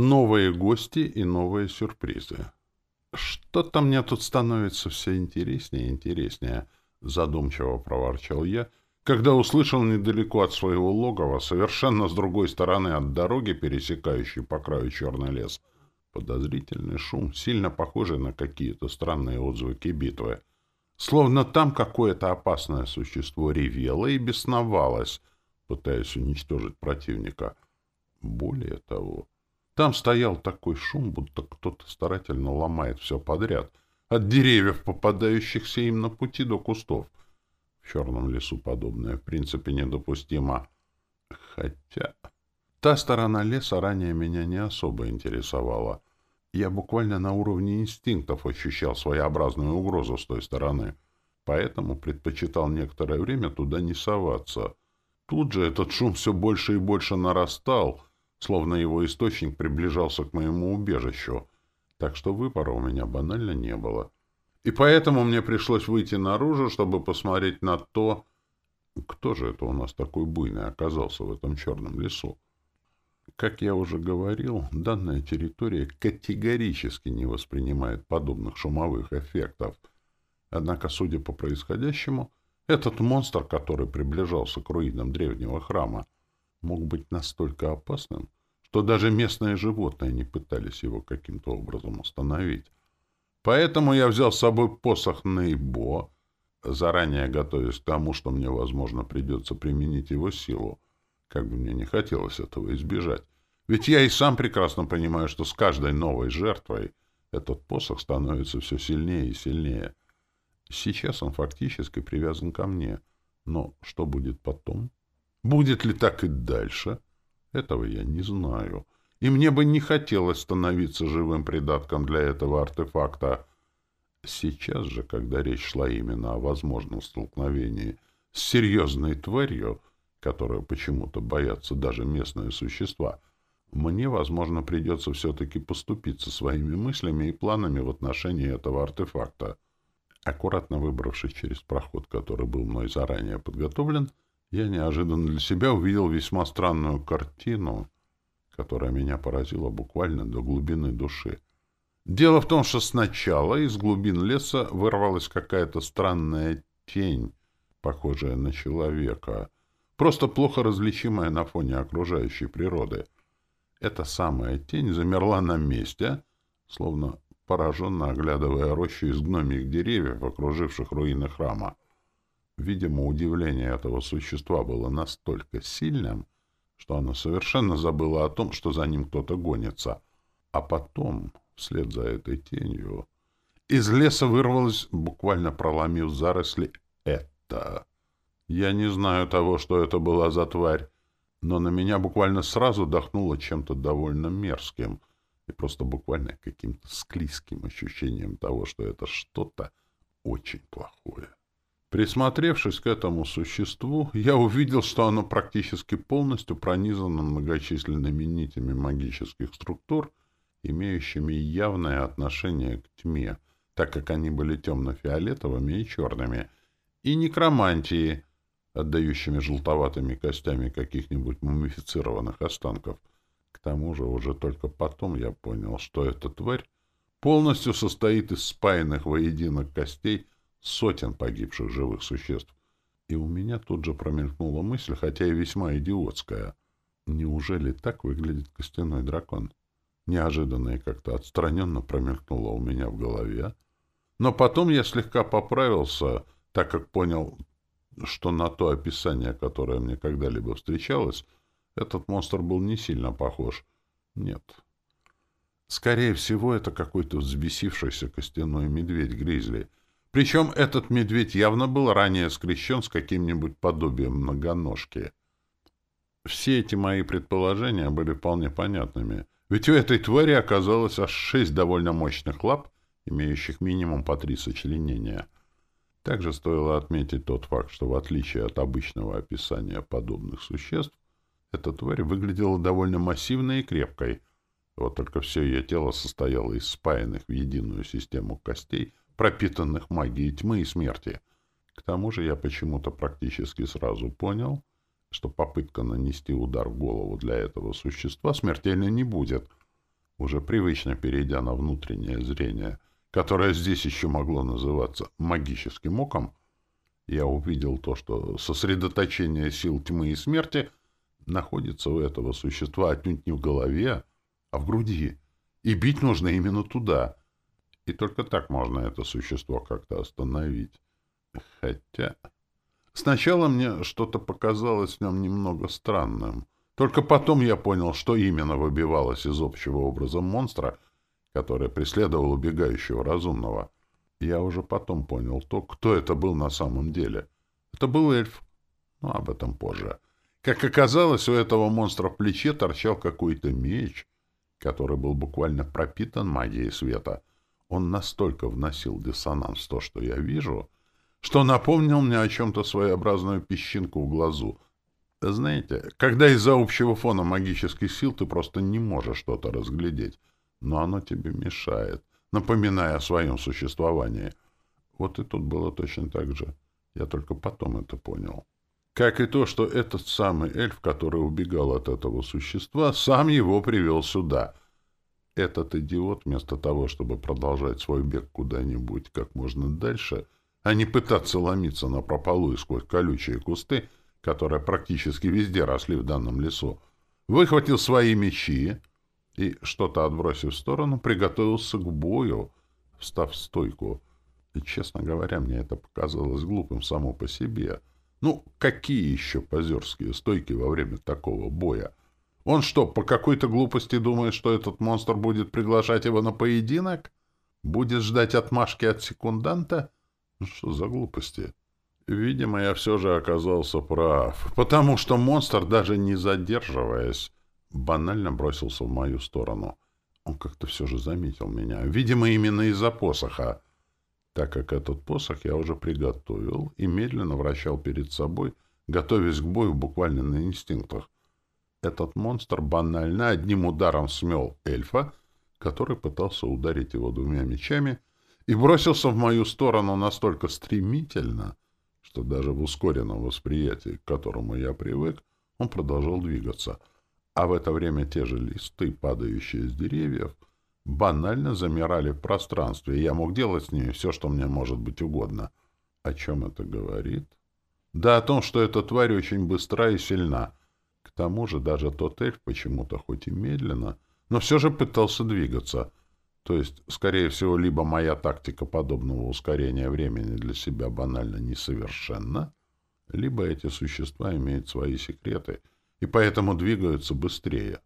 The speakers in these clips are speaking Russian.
Новые гости и новые сюрпризы. Что-то мне тут становится все интереснее и интереснее, задумчиво проворчал я, когда услышал недалеко от своего логова, совершенно с другой стороны от дороги, пересекающей по краю черный лес, подозрительный шум, сильно похожий на какие-то странные отзвуки битвы. Словно там какое-то опасное существо ревело и бесновалось, пытаясь уничтожить противника. Более того, там стоял такой шум, будто кто-то старательно ломает все подряд, от деревьев, попадающихся им на пути до кустов. В черном лесу подобное в принципе недопустимо. Хотя... Та сторона леса ранее меня не особо интересовала. Я буквально на уровне инстинктов ощущал своеобразную угрозу с той стороны, поэтому предпочитал некоторое время туда не соваться. Тут же этот шум все больше и больше нарастал, словно его источник приближался к моему убежищу, так что выбора у меня банально не было. И поэтому мне пришлось выйти наружу, чтобы посмотреть на то, кто же это у нас такой буйный оказался в этом черном лесу. Как я уже говорил, данная территория категорически не воспринимает подобных шумовых эффектов. Однако, судя по происходящему, этот монстр, который приближался к руинам древнего храма, мог быть настолько опасным, что даже местные животные не пытались его каким-то образом остановить. Поэтому я взял с собой посох Нейбо, заранее готовясь к тому, что мне, возможно, придется применить его силу, как бы мне не хотелось этого избежать. Ведь я и сам прекрасно понимаю, что с каждой новой жертвой этот посох становится все сильнее и сильнее. Сейчас он фактически привязан ко мне. Но что будет потом? Будет ли так и дальше? Этого я не знаю. И мне бы не хотелось становиться живым придатком для этого артефакта. Сейчас же, когда речь шла именно о возможном столкновении с серьезной тварью, которую почему-то боятся даже местные существа, мне, возможно, придется все-таки поступиться своими мыслями и планами в отношении этого артефакта. Аккуратно выбравшись через проход, который был мной заранее подготовлен, я неожиданно для себя увидел весьма странную картину, которая меня поразила буквально до глубины души. Дело в том, что сначала из глубин леса вырвалась какая-то странная тень, похожая на человека, просто плохо различимая на фоне окружающей природы. Эта самая тень замерла на месте, словно пораженно оглядывая рощу из гномих деревьев, окруживших руины храма. Видимо, удивление этого существа было настолько сильным, что оно совершенно забыло о том, что за ним кто-то гонится. А потом, вслед за этой тенью, из леса вырвалось, буквально проломив заросли, это. Я не знаю того, что это была за тварь, но на меня буквально сразу дохнуло чем-то довольно мерзким и просто буквально каким-то склизким ощущением того, что это что-то очень плохое. Присмотревшись к этому существу, я увидел, что оно практически полностью пронизано многочисленными нитями магических структур, имеющими явное отношение к тьме, так как они были темно-фиолетовыми и черными, и некромантии, отдающими желтоватыми костями каких-нибудь мумифицированных останков. К тому же уже только потом я понял, что эта тварь полностью состоит из спаянных воедино костей, сотен погибших живых существ. И у меня тут же промелькнула мысль, хотя и весьма идиотская. Неужели так выглядит костяной дракон? Неожиданно и как-то отстраненно промелькнуло у меня в голове. Но потом я слегка поправился, так как понял, что на то описание, которое мне когда-либо встречалось, этот монстр был не сильно похож. Нет. Скорее всего, это какой-то взбесившийся костяной медведь-гризли — причем этот медведь явно был ранее скрещен с каким-нибудь подобием многоножки. Все эти мои предположения были вполне понятными, ведь у этой твари оказалось аж шесть довольно мощных лап, имеющих минимум по три сочленения. Также стоило отметить тот факт, что в отличие от обычного описания подобных существ, эта тварь выглядела довольно массивной и крепкой. Вот только все ее тело состояло из спаянных в единую систему костей — пропитанных магией тьмы и смерти. К тому же я почему-то практически сразу понял, что попытка нанести удар в голову для этого существа смертельной не будет. Уже привычно перейдя на внутреннее зрение, которое здесь еще могло называться магическим оком, я увидел то, что сосредоточение сил тьмы и смерти находится у этого существа отнюдь не в голове, а в груди. И бить нужно именно туда. И только так можно это существо как-то остановить. Хотя... Сначала мне что-то показалось в нем немного странным. Только потом я понял, что именно выбивалось из общего образа монстра, который преследовал убегающего разумного. Я уже потом понял то, кто это был на самом деле. Это был эльф. Но об этом позже. Как оказалось, у этого монстра в плече торчал какой-то меч, который был буквально пропитан магией света. Он настолько вносил диссонанс в то, что я вижу, что напомнил мне о чем-то своеобразную песчинку в глазу. Знаете, когда из-за общего фона магических сил ты просто не можешь что-то разглядеть, но оно тебе мешает, напоминая о своем существовании. Вот и тут было точно так же. Я только потом это понял. Как и то, что этот самый эльф, который убегал от этого существа, сам его привел сюда. Этот идиот, вместо того, чтобы продолжать свой бег куда-нибудь как можно дальше, а не пытаться ломиться на прополу и сквозь колючие кусты, которые практически везде росли в данном лесу, выхватил свои мечи и, что-то отбросив в сторону, приготовился к бою, встав в стойку. И, честно говоря, мне это показалось глупым само по себе — ну, какие еще позерские стойки во время такого боя? Он что, по какой-то глупости думает, что этот монстр будет приглашать его на поединок? Будет ждать отмашки от секунданта? Ну, что за глупости? Видимо, я все же оказался прав, потому что монстр, даже не задерживаясь, банально бросился в мою сторону. Он как-то все же заметил меня. Видимо, именно из-за посоха так как этот посох я уже приготовил и медленно вращал перед собой, готовясь к бою буквально на инстинктах. Этот монстр банально одним ударом смел эльфа, который пытался ударить его двумя мечами, и бросился в мою сторону настолько стремительно, что даже в ускоренном восприятии, к которому я привык, он продолжал двигаться. А в это время те же листы, падающие с деревьев, банально замирали в пространстве, и я мог делать с ними все, что мне может быть угодно. О чем это говорит? Да о том, что эта тварь очень быстра и сильна. К тому же даже тот эльф почему-то, хоть и медленно, но все же пытался двигаться. То есть, скорее всего, либо моя тактика подобного ускорения времени для себя банально несовершенна, либо эти существа имеют свои секреты и поэтому двигаются быстрее.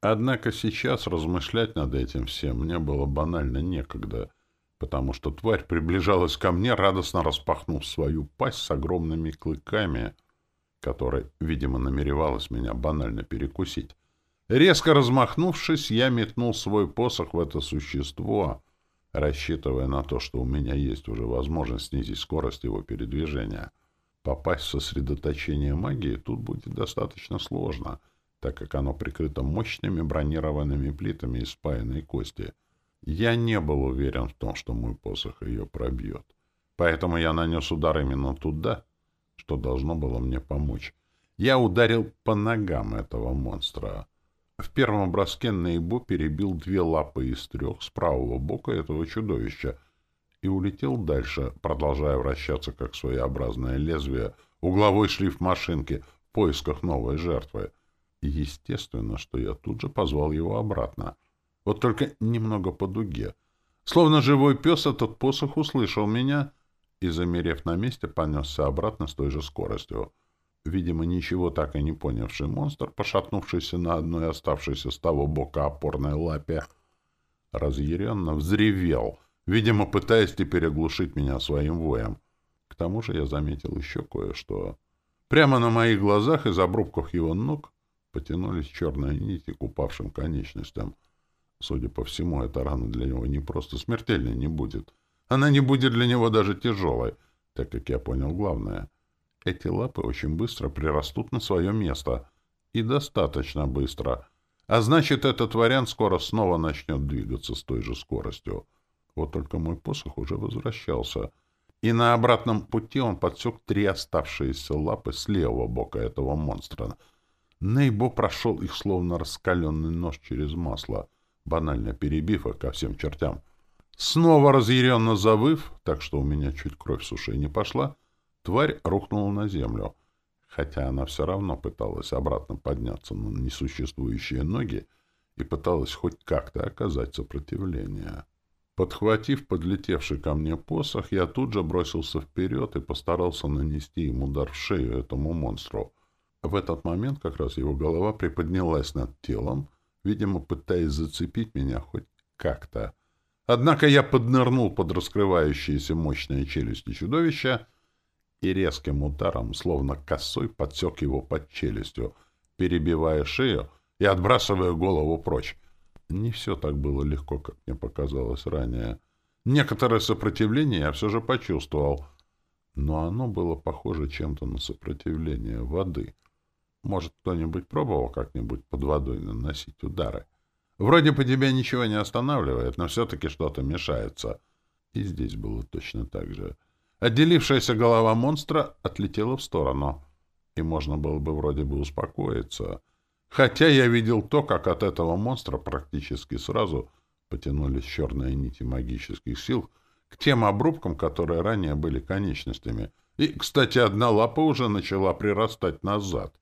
Однако сейчас размышлять над этим всем мне было банально некогда, потому что тварь приближалась ко мне, радостно распахнув свою пасть с огромными клыками, которой, видимо, намеревалась меня банально перекусить. Резко размахнувшись, я метнул свой посох в это существо, рассчитывая на то, что у меня есть уже возможность снизить скорость его передвижения. Попасть в сосредоточение магии тут будет достаточно сложно — так как оно прикрыто мощными бронированными плитами из спаянной кости. Я не был уверен в том, что мой посох ее пробьет. Поэтому я нанес удар именно туда, что должно было мне помочь. Я ударил по ногам этого монстра. В первом броске Нейбо перебил две лапы из трех с правого бока этого чудовища и улетел дальше, продолжая вращаться как своеобразное лезвие, угловой шлиф машинки в поисках новой жертвы — естественно, что я тут же позвал его обратно. Вот только немного по дуге. Словно живой пес этот посох услышал меня и, замерев на месте, понесся обратно с той же скоростью. Видимо, ничего так и не понявший монстр, пошатнувшийся на одной оставшейся с того бока опорной лапе, разъяренно взревел, видимо, пытаясь теперь оглушить меня своим воем. К тому же я заметил еще кое-что. Прямо на моих глазах из обрубков его ног потянулись черные нити к упавшим конечностям. Судя по всему, эта рана для него не просто смертельной не будет. Она не будет для него даже тяжелой, так как я понял главное. Эти лапы очень быстро прирастут на свое место. И достаточно быстро. А значит, этот вариант скоро снова начнет двигаться с той же скоростью. Вот только мой посох уже возвращался. И на обратном пути он подсек три оставшиеся лапы с левого бока этого монстра — Нейбо прошел их словно раскаленный нож через масло. банально перебив их ко всем чертям. Снова разъяренно завыв, так что у меня чуть кровь с ушей не пошла, тварь рухнула на землю, хотя она все равно пыталась обратно подняться на несуществующие ноги и пыталась хоть как-то оказать сопротивление. Подхватив подлетевший ко мне посох, я тут же бросился вперед и постарался нанести им удар в шею этому монстру. В этот момент как раз его голова приподнялась над телом, видимо, пытаясь зацепить меня хоть как-то. Однако я поднырнул под раскрывающиеся мощные челюсти чудовища и резким ударом, словно косой, подсек его под челюстью, перебивая шею и отбрасывая голову прочь. Не все так было легко, как мне показалось ранее. Некоторое сопротивление я все же почувствовал, но оно было похоже чем-то на сопротивление воды. Может, кто-нибудь пробовал как-нибудь под водой наносить удары? Вроде по тебя ничего не останавливает, но все-таки что-то мешается. И здесь было точно так же. Отделившаяся голова монстра отлетела в сторону, и можно было бы вроде бы успокоиться — Хотя я видел то, как от этого монстра практически сразу потянулись черные нити магических сил к тем обрубкам, которые ранее были конечностями. И, кстати, одна лапа уже начала прирастать назад.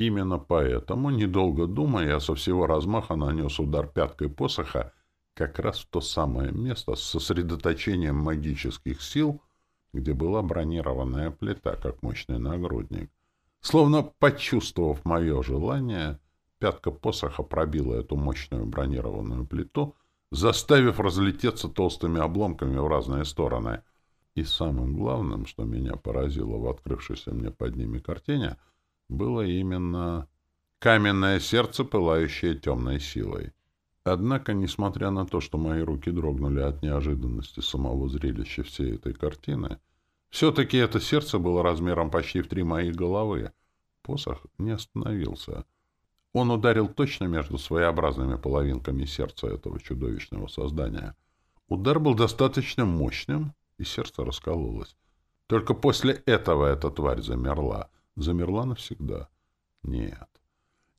Именно поэтому, недолго думая, я со всего размаха нанес удар пяткой посоха как раз в то самое место с сосредоточением магических сил, где была бронированная плита, как мощный нагрудник. Словно почувствовав мое желание, Пятка посоха пробила эту мощную бронированную плиту, заставив разлететься толстыми обломками в разные стороны. И самым главным, что меня поразило в открывшейся мне под ними картине, было именно каменное сердце, пылающее темной силой. Однако, несмотря на то, что мои руки дрогнули от неожиданности самого зрелища всей этой картины, все-таки это сердце было размером почти в три моих головы. Посох не остановился — он ударил точно между своеобразными половинками сердца этого чудовищного создания. Удар был достаточно мощным, и сердце раскололось. Только после этого эта тварь замерла. Замерла навсегда. Нет.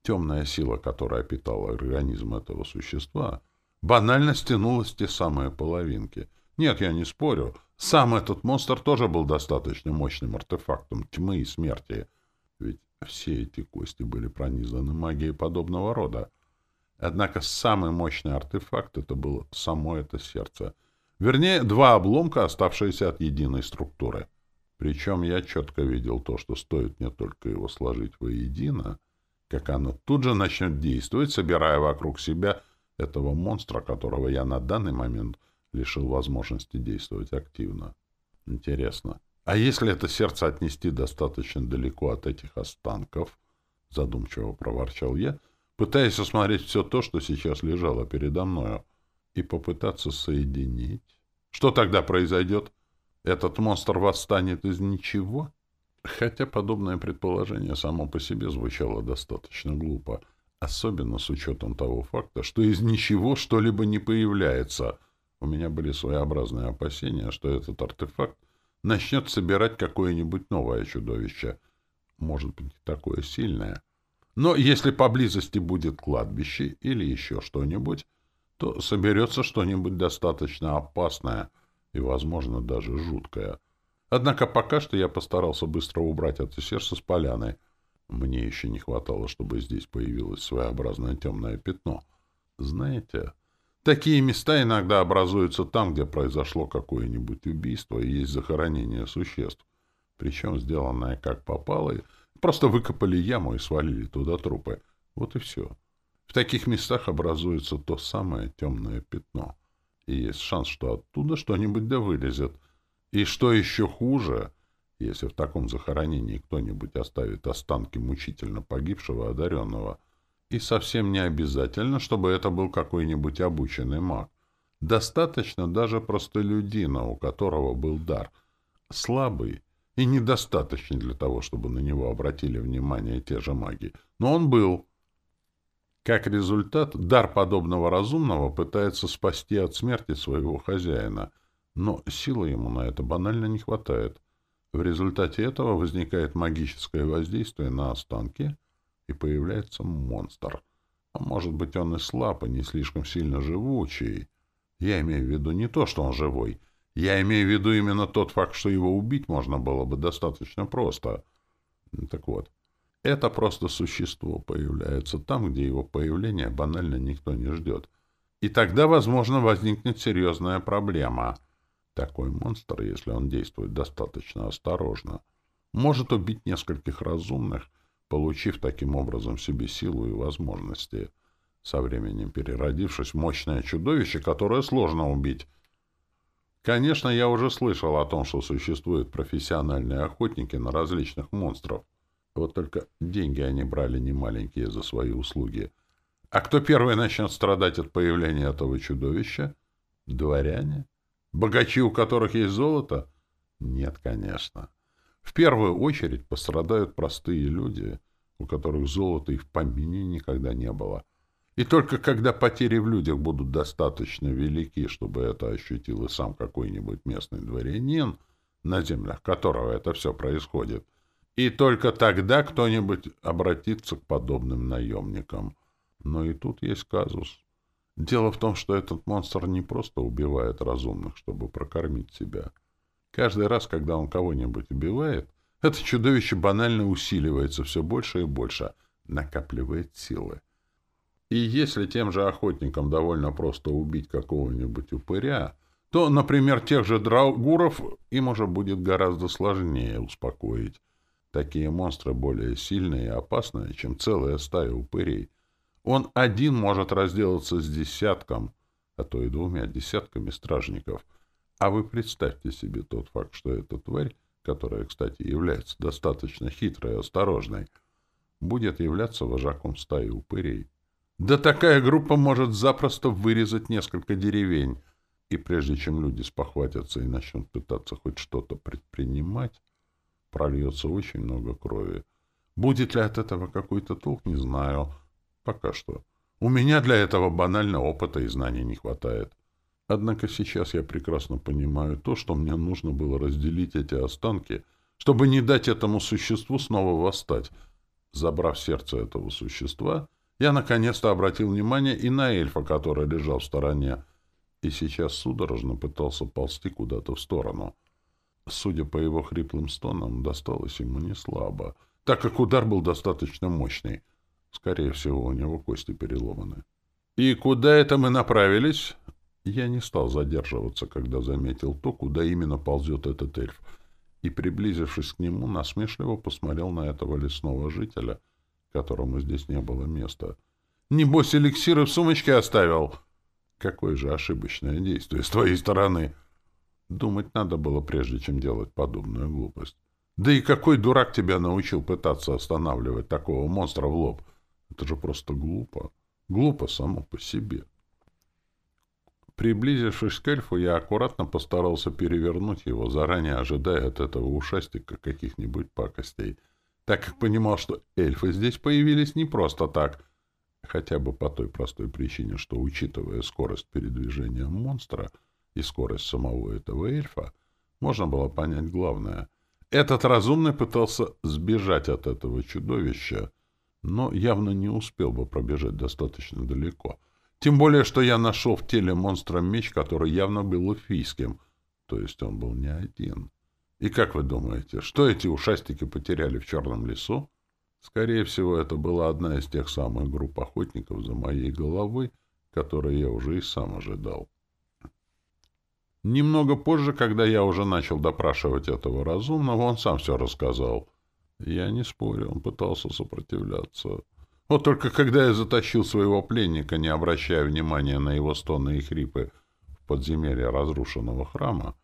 Темная сила, которая питала организм этого существа, банально стянулась в те самые половинки. Нет, я не спорю. Сам этот монстр тоже был достаточно мощным артефактом тьмы и смерти. Ведь все эти кости были пронизаны магией подобного рода. Однако самый мощный артефакт — это было само это сердце. Вернее, два обломка, оставшиеся от единой структуры. Причем я четко видел то, что стоит мне только его сложить воедино, как оно тут же начнет действовать, собирая вокруг себя этого монстра, которого я на данный момент лишил возможности действовать активно. Интересно, а если это сердце отнести достаточно далеко от этих останков, задумчиво проворчал я, пытаясь осмотреть все то, что сейчас лежало передо мною, и попытаться соединить. Что тогда произойдет? Этот монстр восстанет из ничего? Хотя подобное предположение само по себе звучало достаточно глупо, особенно с учетом того факта, что из ничего что-либо не появляется. У меня были своеобразные опасения, что этот артефакт начнет собирать какое-нибудь новое чудовище. Может быть, такое сильное. Но если поблизости будет кладбище или еще что-нибудь, то соберется что-нибудь достаточно опасное и, возможно, даже жуткое. Однако пока что я постарался быстро убрать это сердце с поляны. Мне еще не хватало, чтобы здесь появилось своеобразное темное пятно. Знаете, Такие места иногда образуются там, где произошло какое-нибудь убийство и есть захоронение существ. Причем сделанное как попало, просто выкопали яму и свалили туда трупы. Вот и все. В таких местах образуется то самое темное пятно. И есть шанс, что оттуда что-нибудь да вылезет. И что еще хуже, если в таком захоронении кто-нибудь оставит останки мучительно погибшего одаренного — и совсем не обязательно, чтобы это был какой-нибудь обученный маг. Достаточно даже простолюдина, у которого был дар. Слабый и недостаточный для того, чтобы на него обратили внимание те же маги. Но он был. Как результат, дар подобного разумного пытается спасти от смерти своего хозяина, но силы ему на это банально не хватает. В результате этого возникает магическое воздействие на останки — и появляется монстр. А может быть, он и слаб, и не слишком сильно живучий. Я имею в виду не то, что он живой. Я имею в виду именно тот факт, что его убить можно было бы достаточно просто. Так вот, это просто существо появляется там, где его появление банально никто не ждет. И тогда, возможно, возникнет серьезная проблема. Такой монстр, если он действует достаточно осторожно, может убить нескольких разумных, получив таким образом себе силу и возможности, со временем переродившись в мощное чудовище, которое сложно убить. Конечно, я уже слышал о том, что существуют профессиональные охотники на различных монстров. Вот только деньги они брали немаленькие за свои услуги — а кто первый начнет страдать от появления этого чудовища? Дворяне? Богачи, у которых есть золото? Нет, конечно. В первую очередь пострадают простые люди, у которых золота и в помине никогда не было. И только когда потери в людях будут достаточно велики, чтобы это ощутил и сам какой-нибудь местный дворянин, на землях которого это все происходит, и только тогда кто-нибудь обратится к подобным наемникам — но и тут есть казус. Дело в том, что этот монстр не просто убивает разумных, чтобы прокормить себя. Каждый раз, когда он кого-нибудь убивает, это чудовище банально усиливается все больше и больше, накапливает силы. И если тем же охотникам довольно просто убить какого-нибудь упыря, то, например, тех же драугуров им уже будет гораздо сложнее успокоить. Такие монстры более сильные и опасные, чем целая стая упырей — он один может разделаться с десятком, а то и двумя десятками стражников. А вы представьте себе тот факт, что эта тварь, которая, кстати, является достаточно хитрой и осторожной, будет являться вожаком стаи упырей. Да такая группа может запросто вырезать несколько деревень, и прежде чем люди спохватятся и начнут пытаться хоть что-то предпринимать, прольется очень много крови. Будет ли от этого какой-то толк, не знаю, Пока что. У меня для этого банально опыта и знаний не хватает. Однако сейчас я прекрасно понимаю то, что мне нужно было разделить эти останки, чтобы не дать этому существу снова восстать. Забрав сердце этого существа, я наконец-то обратил внимание и на эльфа, который лежал в стороне, и сейчас судорожно пытался ползти куда-то в сторону. Судя по его хриплым стонам, досталось ему не слабо, так как удар был достаточно мощный — Скорее всего, у него кости переломаны. «И куда это мы направились?» Я не стал задерживаться, когда заметил то, куда именно ползет этот эльф, и, приблизившись к нему, насмешливо посмотрел на этого лесного жителя, которому здесь не было места. «Небось, эликсиры в сумочке оставил!» «Какое же ошибочное действие с твоей стороны!» Думать надо было, прежде чем делать подобную глупость. «Да и какой дурак тебя научил пытаться останавливать такого монстра в лоб?» Это же просто глупо. Глупо само по себе. Приблизившись к эльфу, я аккуратно постарался перевернуть его, заранее ожидая от этого ушастика каких-нибудь пакостей, так как понимал, что эльфы здесь появились не просто так, хотя бы по той простой причине, что, учитывая скорость передвижения монстра и скорость самого этого эльфа, можно было понять главное. Этот разумный пытался сбежать от этого чудовища, но явно не успел бы пробежать достаточно далеко. Тем более, что я нашел в теле монстра меч, который явно был эльфийским, то есть он был не один. И как вы думаете, что эти ушастики потеряли в черном лесу? Скорее всего, это была одна из тех самых групп охотников за моей головой, которые я уже и сам ожидал. Немного позже, когда я уже начал допрашивать этого разумного, он сам все рассказал — я не спорю, он пытался сопротивляться. Вот только когда я затащил своего пленника, не обращая внимания на его стоны и хрипы, в подземелье разрушенного храма,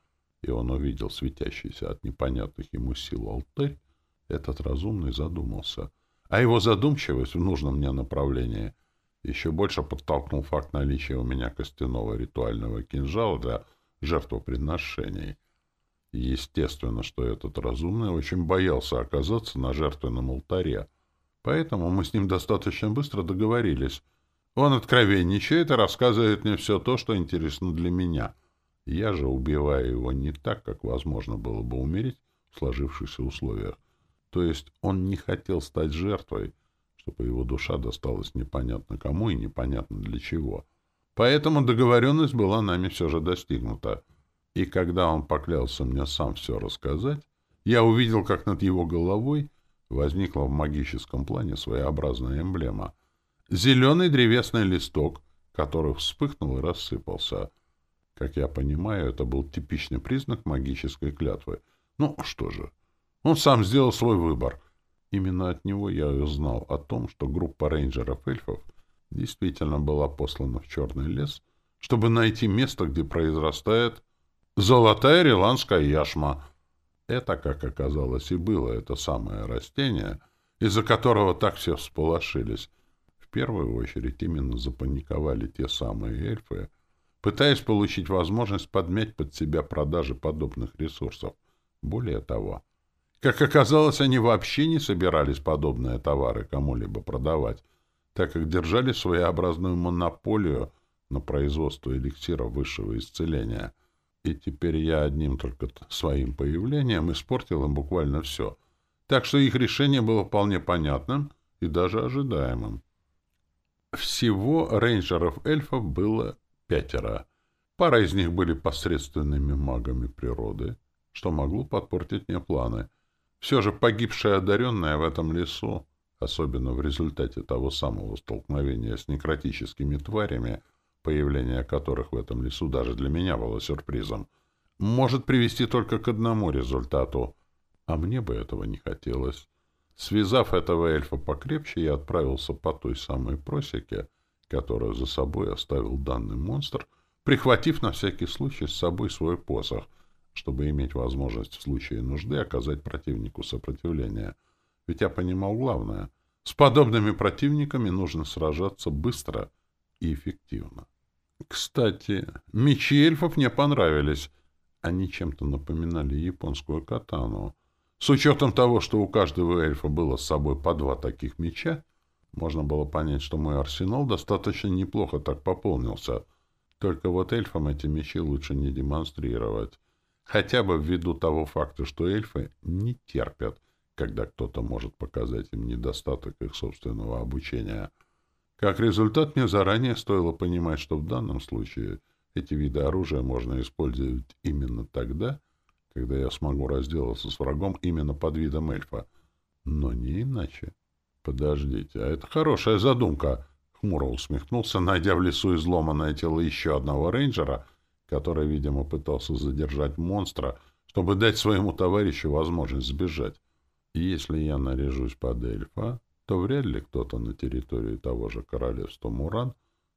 и он увидел светящийся от непонятных ему сил алтарь, этот разумный задумался. А его задумчивость в нужном мне направлении еще больше подтолкнул факт наличия у меня костяного ритуального кинжала для жертвоприношений — Естественно, что этот разумный очень боялся оказаться на жертвенном алтаре. Поэтому мы с ним достаточно быстро договорились. Он откровенничает и рассказывает мне все то, что интересно для меня. Я же убиваю его не так, как возможно было бы умереть в сложившихся условиях. То есть он не хотел стать жертвой, чтобы его душа досталась непонятно кому и непонятно для чего. Поэтому договоренность была нами все же достигнута. И когда он поклялся мне сам все рассказать, я увидел, как над его головой возникла в магическом плане своеобразная эмблема. Зеленый древесный листок, который вспыхнул и рассыпался. Как я понимаю, это был типичный признак магической клятвы. Ну, что же, он сам сделал свой выбор. Именно от него я узнал о том, что группа рейнджеров-эльфов действительно была послана в Черный лес, чтобы найти место, где произрастает золотая риландская яшма. Это, как оказалось, и было это самое растение, из-за которого так все всполошились. В первую очередь именно запаниковали те самые эльфы, пытаясь получить возможность подмять под себя продажи подобных ресурсов. Более того, как оказалось, они вообще не собирались подобные товары кому-либо продавать, так как держали своеобразную монополию на производство эликсиров высшего исцеления. И теперь я одним только своим появлением испортил им буквально все. Так что их решение было вполне понятным и даже ожидаемым. Всего рейнджеров-эльфов было пятеро. Пара из них были посредственными магами природы, что могло подпортить мне планы — все же погибшая одаренная в этом лесу, особенно в результате того самого столкновения с некротическими тварями, появление которых в этом лесу даже для меня было сюрпризом, может привести только к одному результату. А мне бы этого не хотелось. Связав этого эльфа покрепче, я отправился по той самой просеке, которую за собой оставил данный монстр, прихватив на всякий случай с собой свой посох, чтобы иметь возможность в случае нужды оказать противнику сопротивление. Ведь я понимал главное. С подобными противниками нужно сражаться быстро и эффективно. Кстати, мечи эльфов мне понравились. Они чем-то напоминали японскую катану. С учетом того, что у каждого эльфа было с собой по два таких меча, можно было понять, что мой арсенал достаточно неплохо так пополнился. Только вот эльфам эти мечи лучше не демонстрировать. Хотя бы ввиду того факта, что эльфы не терпят, когда кто-то может показать им недостаток их собственного обучения. Как результат, мне заранее стоило понимать, что в данном случае эти виды оружия можно использовать именно тогда, когда я смогу разделаться с врагом именно под видом эльфа. Но не иначе. Подождите, а это хорошая задумка. Хмуро усмехнулся, найдя в лесу изломанное тело еще одного рейнджера — который, видимо, пытался задержать монстра, чтобы дать своему товарищу возможность сбежать. И если я наряжусь под эльфа, то вряд ли кто-то на территории того же королевства Муран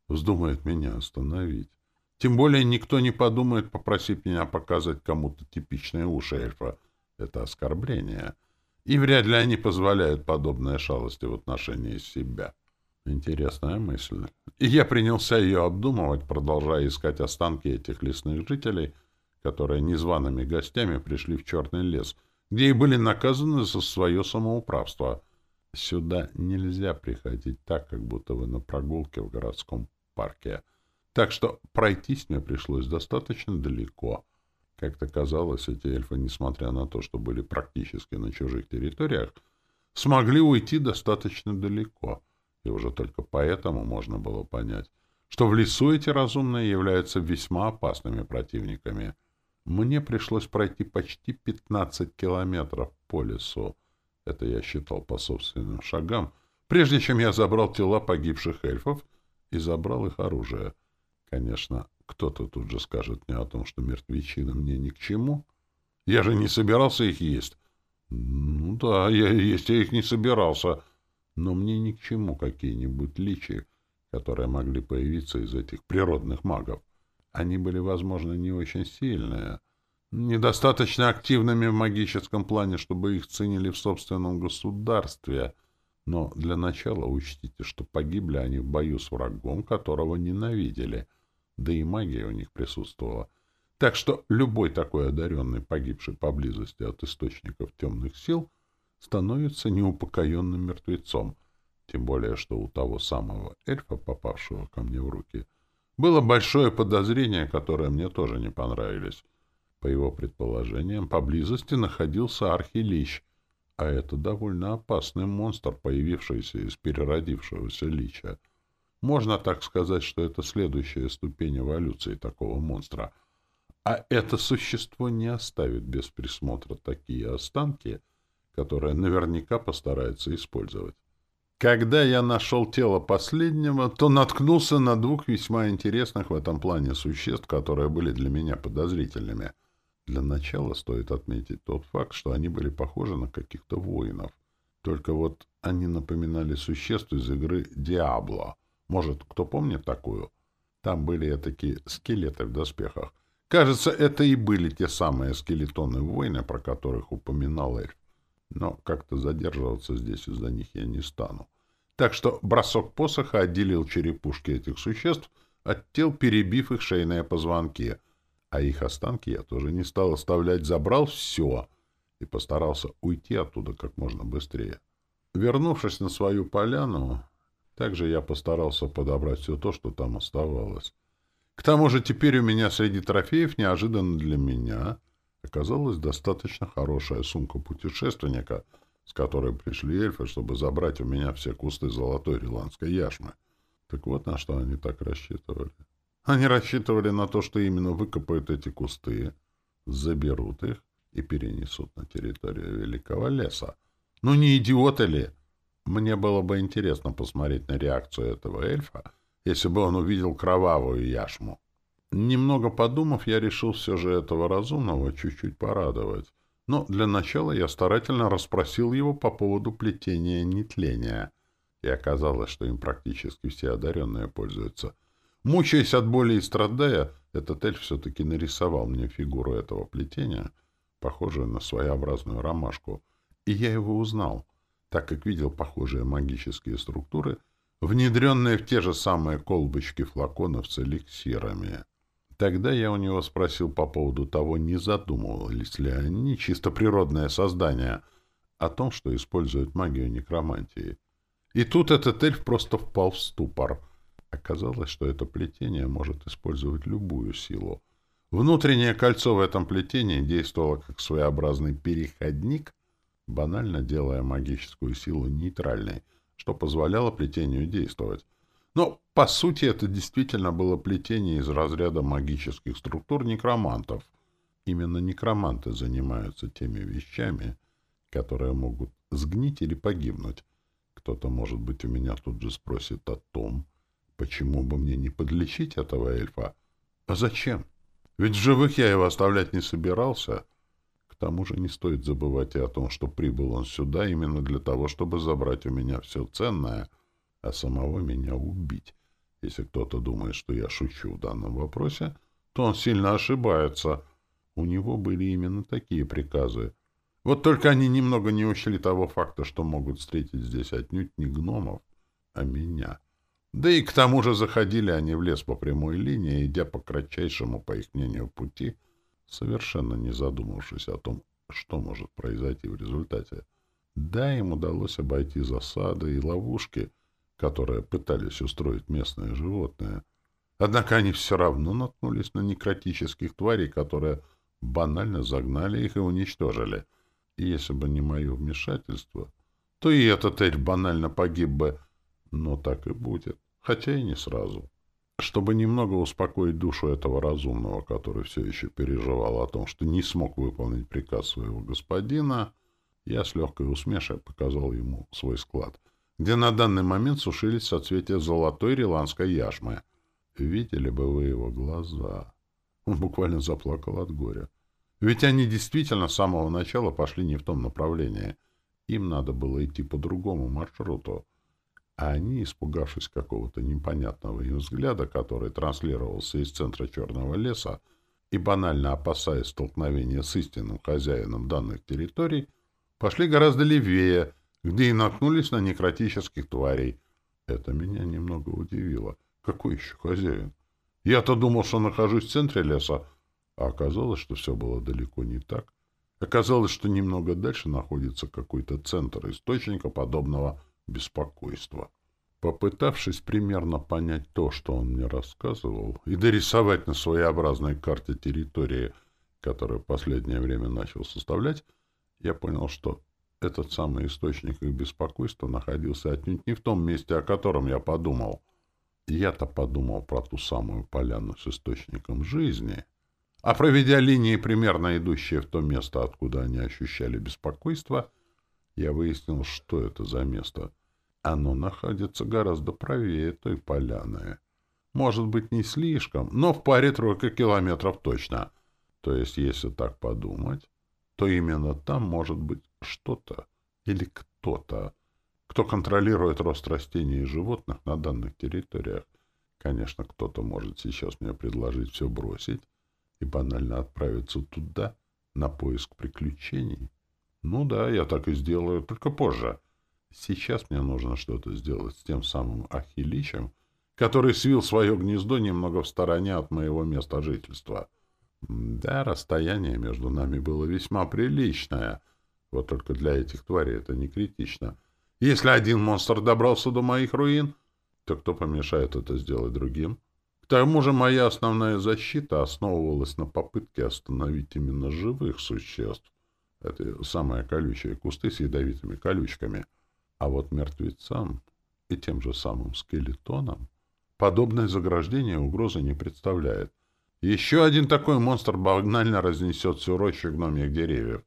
вздумает меня остановить. Тем более никто не подумает попросить меня показать кому-то типичные уши эльфа. Это оскорбление. И вряд ли они позволяют подобные шалости в отношении себя. Интересная мысль. И я принялся ее обдумывать, продолжая искать останки этих лесных жителей, которые незваными гостями пришли в Черный лес, где и были наказаны за свое самоуправство. Сюда нельзя приходить так, как будто вы на прогулке в городском парке. Так что пройтись мне пришлось достаточно далеко. Как-то казалось, эти эльфы, несмотря на то, что были практически на чужих территориях, смогли уйти достаточно далеко — и уже только поэтому можно было понять, что в лесу эти разумные являются весьма опасными противниками. Мне пришлось пройти почти 15 километров по лесу. Это я считал по собственным шагам, прежде чем я забрал тела погибших эльфов и забрал их оружие. Конечно, кто-то тут же скажет мне о том, что мертвечина мне ни к чему. Я же не собирался их есть. Ну да, я есть я их не собирался. Но мне ни к чему какие-нибудь личи, которые могли появиться из этих природных магов. Они были, возможно, не очень сильные, недостаточно активными в магическом плане, чтобы их ценили в собственном государстве. Но для начала учтите, что погибли они в бою с врагом, которого ненавидели, да и магия у них присутствовала. Так что любой такой одаренный, погибший поблизости от источников темных сил — становится неупокоенным мертвецом, тем более, что у того самого эльфа, попавшего ко мне в руки, было большое подозрение, которое мне тоже не понравились. По его предположениям, поблизости находился архилищ, А это довольно опасный монстр, появившийся из переродившегося лича. Можно так сказать, что это следующая ступень эволюции такого монстра. А это существо не оставит без присмотра такие останки, которые наверняка постарается использовать. Когда я нашел тело последнего, то наткнулся на двух весьма интересных в этом плане существ, которые были для меня подозрительными. Для начала стоит отметить тот факт, что они были похожи на каких-то воинов. Только вот они напоминали существ из игры «Диабло», может, кто помнит такую? Там были такие скелеты в доспехах. Кажется, это и были те самые скелетоны воины, про которых упоминал эльф. Но как-то задерживаться здесь из-за них я не стану. Так что бросок посоха отделил черепушки этих существ от тел, перебив их шейные позвонки. А их останки я тоже не стал оставлять, забрал все и постарался уйти оттуда как можно быстрее. Вернувшись на свою поляну, также я постарался подобрать все то, что там оставалось. К тому же теперь у меня среди трофеев неожиданно для меня оказалась достаточно хорошая сумка путешественника, с которой пришли эльфы, чтобы забрать у меня все кусты золотой риландской яшмы. Так вот на что они так рассчитывали. Они рассчитывали на то, что именно выкопают эти кусты, заберут их и перенесут на территорию Великого леса. Ну не идиоты ли? Мне было бы интересно посмотреть на реакцию этого эльфа, если бы он увидел кровавую яшму. Немного подумав, я решил все же этого разумного чуть-чуть порадовать. Но для начала я старательно расспросил его по поводу плетения нетления. И оказалось, что им практически все одаренные пользуются. Мучаясь от боли и страдая, этот эльф все-таки нарисовал мне фигуру этого плетения, похожую на своеобразную ромашку. И я его узнал так как видел похожие магические структуры, внедренные в те же самые колбочки флаконов с эликсирами. Тогда я у него спросил по поводу того, не задумывались ли они, чисто природное создание, о том, что используют магию некромантии. И тут этот эльф просто впал в ступор. Оказалось, что это плетение может использовать любую силу. Внутреннее кольцо в этом плетении действовало как своеобразный переходник банально делая магическую силу нейтральной, что позволяло плетению действовать. Но, по сути, это действительно было плетение из разряда магических структур некромантов. Именно некроманты занимаются теми вещами, которые могут сгнить или погибнуть. Кто-то, может быть, у меня тут же спросит о том, почему бы мне не подлечить этого эльфа. А зачем? Ведь в живых я его оставлять не собирался тому же не стоит забывать и о том, что прибыл он сюда именно для того, чтобы забрать у меня все ценное, а самого меня убить. Если кто-то думает, что я шучу в данном вопросе, то он сильно ошибается. У него были именно такие приказы. Вот только они немного не учли того факта, что могут встретить здесь отнюдь не гномов, а меня. Да и к тому же заходили они в лес по прямой линии, идя по кратчайшему, по их мнению, пути — совершенно не задумавшись о том, что может произойти в результате. Да, им удалось обойти засады и ловушки, которые пытались устроить местные животные. Однако они все равно наткнулись на некротических тварей, которые банально загнали их и уничтожили. И если бы не мое вмешательство, то и этот эльф банально погиб бы. Но так и будет, хотя и не сразу. Чтобы немного успокоить душу этого разумного, который все еще переживал о том, что не смог выполнить приказ своего господина, я с легкой усмешкой показал ему свой склад, где на данный момент сушились соцветия золотой риландской яшмы. Видели бы вы его глаза. Он буквально заплакал от горя. Ведь они действительно с самого начала пошли не в том направлении. Им надо было идти по другому маршруту а они, испугавшись какого-то непонятного им взгляда, который транслировался из центра Черного леса, и банально опасаясь столкновения с истинным хозяином данных территорий, пошли гораздо левее, где и наткнулись на некротических тварей. Это меня немного удивило. Какой еще хозяин? Я-то думал, что нахожусь в центре леса, а оказалось, что все было далеко не так. Оказалось, что немного дальше находится какой-то центр источника подобного беспокойства. Попытавшись примерно понять то, что он мне рассказывал, и дорисовать на своеобразной карте территории, которую в последнее время начал составлять, я понял, что этот самый источник их беспокойства находился отнюдь не в том месте, о котором я подумал. Я-то подумал про ту самую поляну с источником жизни, а проведя линии, примерно идущие в то место, откуда они ощущали беспокойство, я выяснил, что это за место. Оно находится гораздо правее той поляны. Может быть, не слишком, но в паре тройка километров точно. То есть, если так подумать, то именно там может быть что-то или кто-то, кто контролирует рост растений и животных на данных территориях. Конечно, кто-то может сейчас мне предложить все бросить и банально отправиться туда на поиск приключений. Ну да, я так и сделаю, только позже. Сейчас мне нужно что-то сделать с тем самым Ахиличем, который свил свое гнездо немного в стороне от моего места жительства. Да, расстояние между нами было весьма приличное. Вот только для этих тварей это не критично. Если один монстр добрался до моих руин, то кто помешает это сделать другим? К тому же моя основная защита основывалась на попытке остановить именно живых существ. Это самые колючие кусты с ядовитыми колючками. А вот мертвецам и тем же самым скелетонам подобное заграждение угрозы не представляет. Еще один такой монстр банально разнесет всю рощу гномьих деревьев.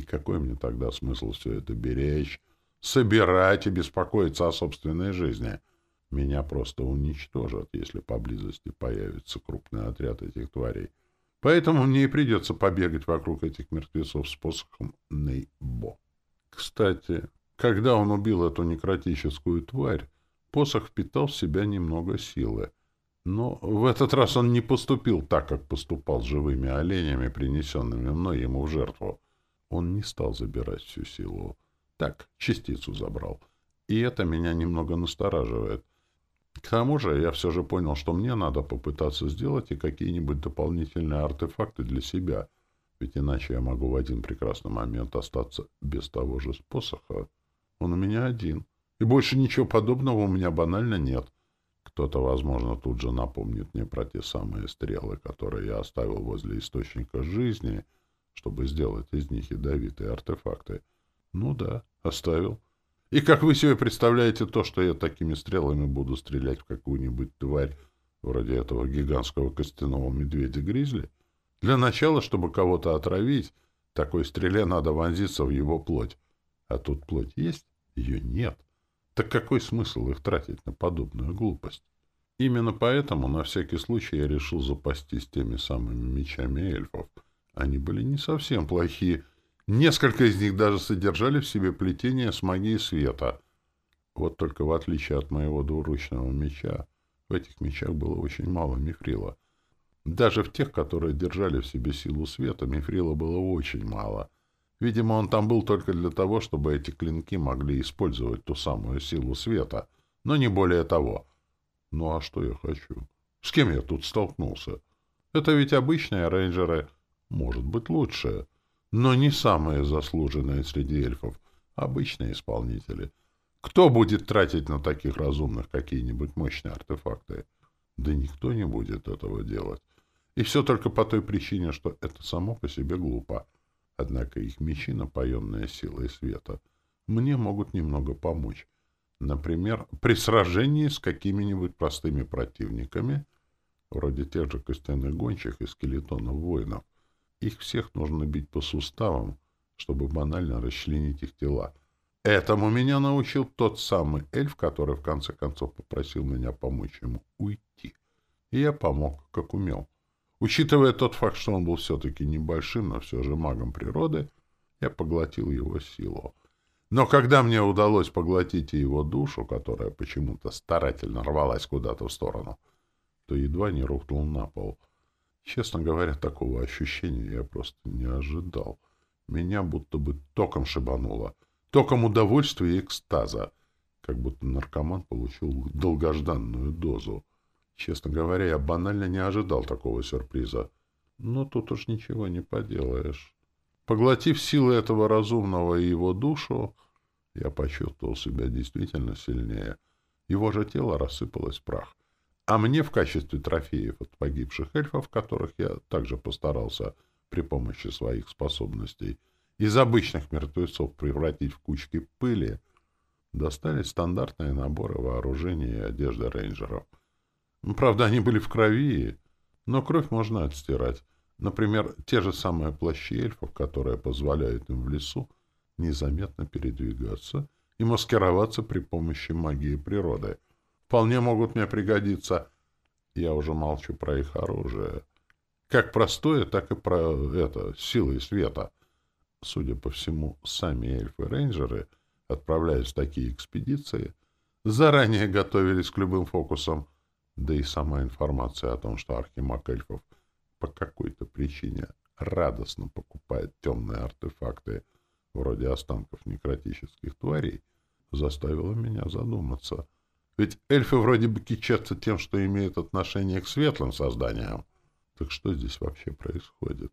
И какой мне тогда смысл все это беречь, собирать и беспокоиться о собственной жизни? Меня просто уничтожат, если поблизости появится крупный отряд этих тварей. Поэтому мне и придется побегать вокруг этих мертвецов с посохом Нейбо. Кстати, когда он убил эту некротическую тварь, посох впитал в себя немного силы. Но в этот раз он не поступил так, как поступал с живыми оленями, принесенными мной ему в жертву. Он не стал забирать всю силу. Так, частицу забрал. И это меня немного настораживает. К тому же я все же понял, что мне надо попытаться сделать и какие-нибудь дополнительные артефакты для себя, ведь иначе я могу в один прекрасный момент остаться без того же способа. Он у меня один, и больше ничего подобного у меня банально нет. Кто-то, возможно, тут же напомнит мне про те самые стрелы, которые я оставил возле источника жизни, чтобы сделать из них ядовитые артефакты. Ну да, оставил. И как вы себе представляете то, что я такими стрелами буду стрелять в какую-нибудь тварь, вроде этого гигантского костяного медведя-гризли? Для начала, чтобы кого-то отравить, такой стреле надо вонзиться в его плоть. А тут плоть есть? Ее нет. Так какой смысл их тратить на подобную глупость? Именно поэтому на всякий случай я решил запастись теми самыми мечами эльфов. Они были не совсем плохие, Несколько из них даже содержали в себе плетение с магией света. Вот только в отличие от моего двуручного меча, в этих мечах было очень мало мифрила. Даже в тех, которые держали в себе силу света, мифрила было очень мало. Видимо, он там был только для того, чтобы эти клинки могли использовать ту самую силу света, но не более того. Ну а что я хочу? С кем я тут столкнулся? Это ведь обычные рейнджеры. Может быть, лучшие но не самые заслуженные среди эльфов, обычные исполнители. Кто будет тратить на таких разумных какие-нибудь мощные артефакты? Да никто не будет этого делать. И все только по той причине, что это само по себе глупо. Однако их мечи, напоенные силой света, мне могут немного помочь. Например, при сражении с какими-нибудь простыми противниками, вроде тех же костяных гончих и скелетонов воинов, их всех нужно бить по суставам, чтобы банально расчленить их тела. Этому меня научил тот самый эльф, который в конце концов попросил меня помочь ему уйти. И я помог, как умел. Учитывая тот факт, что он был все-таки небольшим, но все же магом природы, я поглотил его силу. Но когда мне удалось поглотить его душу, которая почему-то старательно рвалась куда-то в сторону, то едва не рухнул на пол — Честно говоря, такого ощущения я просто не ожидал. Меня будто бы током шибануло. Током удовольствия и экстаза. Как будто наркоман получил долгожданную дозу. Честно говоря, я банально не ожидал такого сюрприза. Но тут уж ничего не поделаешь. Поглотив силы этого разумного и его душу, я почувствовал себя действительно сильнее. Его же тело рассыпалось в прах а мне в качестве трофеев от погибших эльфов, которых я также постарался при помощи своих способностей из обычных мертвецов превратить в кучки пыли, достали стандартные наборы вооружения и одежды рейнджеров. Правда, они были в крови, но кровь можно отстирать. Например, те же самые плащи эльфов, которые позволяют им в лесу незаметно передвигаться и маскироваться при помощи магии природы. Вполне могут мне пригодиться. Я уже молчу про их оружие. Как простое, так и про это, силы света. Судя по всему, сами эльфы-рейнджеры, отправляясь в такие экспедиции, заранее готовились к любым фокусам, да и сама информация о том, что архимаг эльфов по какой-то причине радостно покупает темные артефакты, вроде останков некротических тварей, заставила меня задуматься. Ведь эльфы вроде бы кичатся тем, что имеют отношение к светлым созданиям. Так что здесь вообще происходит?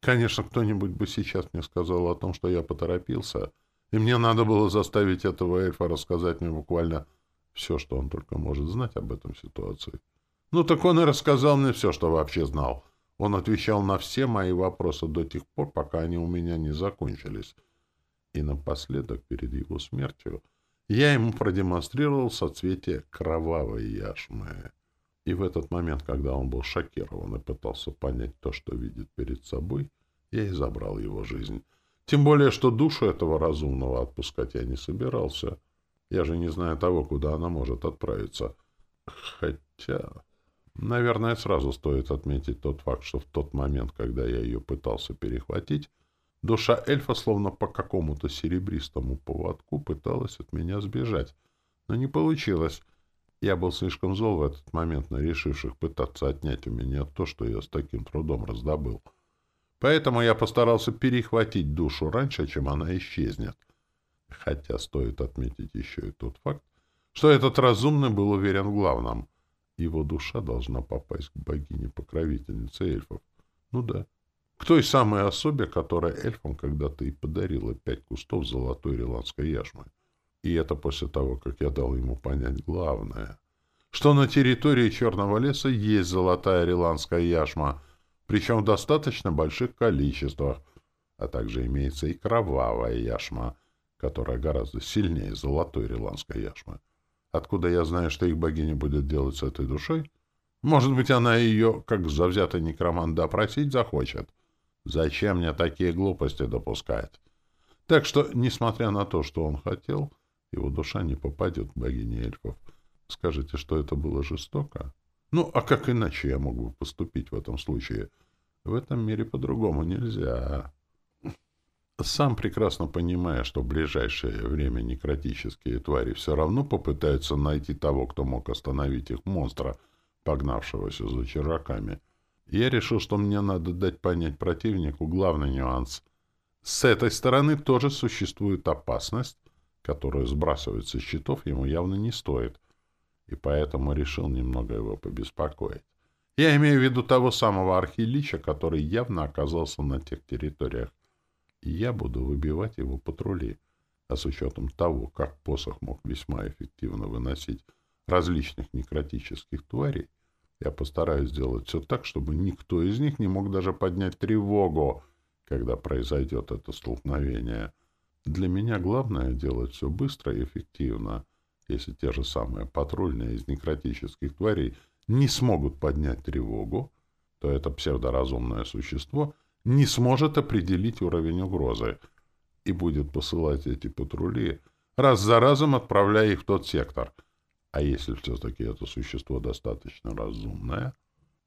Конечно, кто-нибудь бы сейчас мне сказал о том, что я поторопился, и мне надо было заставить этого эльфа рассказать мне буквально все, что он только может знать об этом ситуации. Ну, так он и рассказал мне все, что вообще знал. Он отвечал на все мои вопросы до тех пор, пока они у меня не закончились. И напоследок, перед его смертью, я ему продемонстрировал соцветие кровавой яшмы. И в этот момент, когда он был шокирован и пытался понять то, что видит перед собой, я и забрал его жизнь. Тем более, что душу этого разумного отпускать я не собирался. Я же не знаю того, куда она может отправиться. Хотя... Наверное, сразу стоит отметить тот факт, что в тот момент, когда я ее пытался перехватить, душа эльфа словно по какому-то серебристому поводку пыталась от меня сбежать. Но не получилось. Я был слишком зол в этот момент на решивших пытаться отнять у меня то, что я с таким трудом раздобыл. Поэтому я постарался перехватить душу раньше, чем она исчезнет. Хотя стоит отметить еще и тот факт, что этот разумный был уверен в главном — его душа должна попасть к богине-покровительнице эльфов. Ну да. К той самой особе, которая эльфам когда-то и подарила пять кустов золотой риландской яшмы. И это после того, как я дал ему понять главное, что на территории Черного леса есть золотая риландская яшма, причем в достаточно больших количествах, а также имеется и кровавая яшма, которая гораздо сильнее золотой риландской яшмы. Откуда я знаю, что их богиня будет делать с этой душой? Может быть, она ее, как завзятый некромант, допросить захочет? Зачем мне такие глупости допускать? Так что, несмотря на то, что он хотел, его душа не попадет к богине эльфов. Скажите, что это было жестоко? Ну, а как иначе я мог бы поступить в этом случае? В этом мире по-другому нельзя. Сам прекрасно понимая, что в ближайшее время некротические твари все равно попытаются найти того, кто мог остановить их монстра, погнавшегося за чужаками, я решил, что мне надо дать понять противнику главный нюанс. С этой стороны тоже существует опасность, которую сбрасывать со счетов ему явно не стоит, и поэтому решил немного его побеспокоить. Я имею в виду того самого архилича, который явно оказался на тех территориях, и я буду выбивать его патрули. А с учетом того, как посох мог весьма эффективно выносить различных некротических тварей, я постараюсь сделать все так, чтобы никто из них не мог даже поднять тревогу, когда произойдет это столкновение. Для меня главное делать все быстро и эффективно. Если те же самые патрульные из некротических тварей не смогут поднять тревогу, то это псевдоразумное существо — не сможет определить уровень угрозы и будет посылать эти патрули, раз за разом отправляя их в тот сектор. А если все-таки это существо достаточно разумное,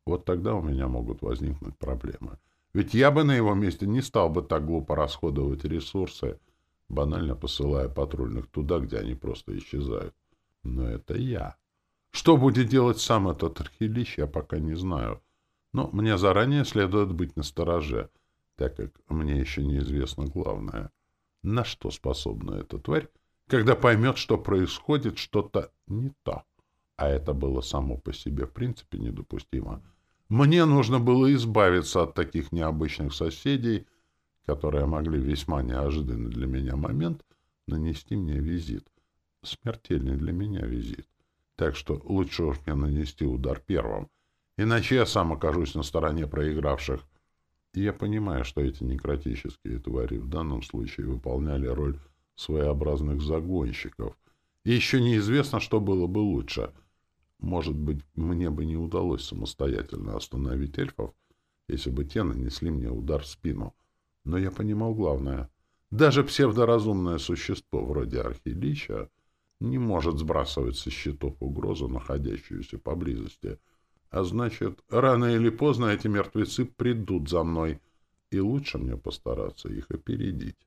вот тогда у меня могут возникнуть проблемы. Ведь я бы на его месте не стал бы так глупо расходовать ресурсы, банально посылая патрульных туда, где они просто исчезают. Но это я. Что будет делать сам этот архилищ, я пока не знаю. Но мне заранее следует быть настороже, так как мне еще неизвестно главное. На что способна эта тварь, когда поймет, что происходит что-то не то? А это было само по себе в принципе недопустимо. Мне нужно было избавиться от таких необычных соседей, которые могли весьма неожиданный для меня момент нанести мне визит. Смертельный для меня визит. Так что лучше уж мне нанести удар первым, иначе я сам окажусь на стороне проигравших. И я понимаю, что эти некротические твари в данном случае выполняли роль своеобразных загонщиков. И еще неизвестно, что было бы лучше. Может быть, мне бы не удалось самостоятельно остановить эльфов, если бы те нанесли мне удар в спину. Но я понимал главное. Даже псевдоразумное существо вроде архилича не может сбрасывать со счетов угрозу, находящуюся поблизости. А значит, рано или поздно эти мертвецы придут за мной, и лучше мне постараться их опередить.